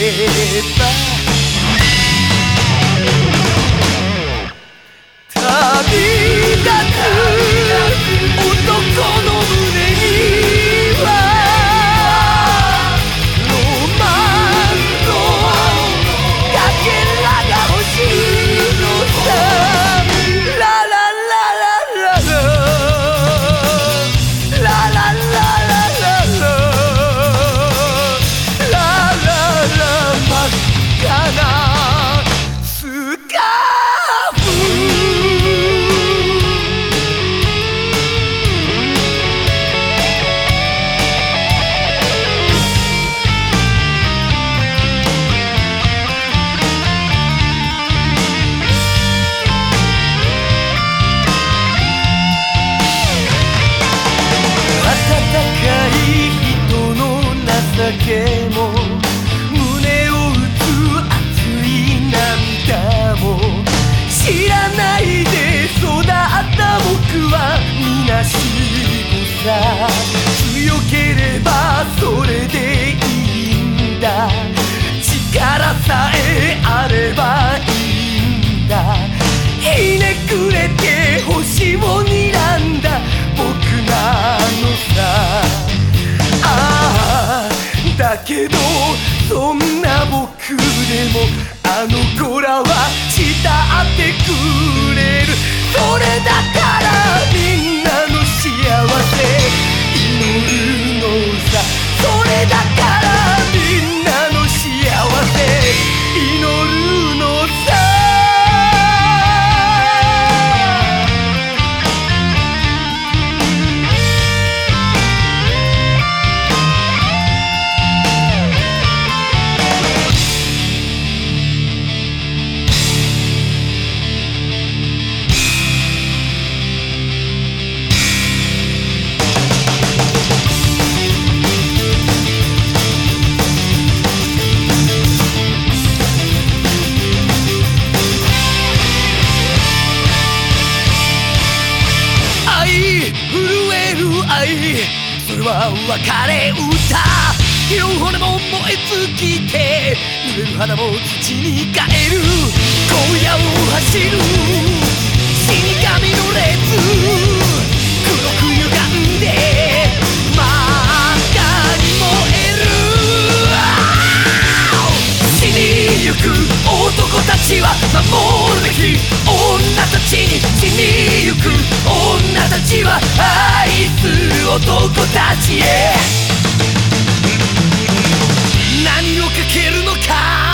れ強ければそれでいいんだ。力さえあればいいんだ。ひねくれて星を睨んだ。僕なのさ。ああだけどそんな僕でもあの子らは慕ってくれる。それだからみんな幸せ祈るのさ。それだからは別れ歌。両骨も燃え尽きて濡れる花も土に変える。荒野を走る。死神の列。黒く歪んで。ゆく男たちは守るべき女たちに死にゆく女たちは愛する男たちへ。何をかけるのか？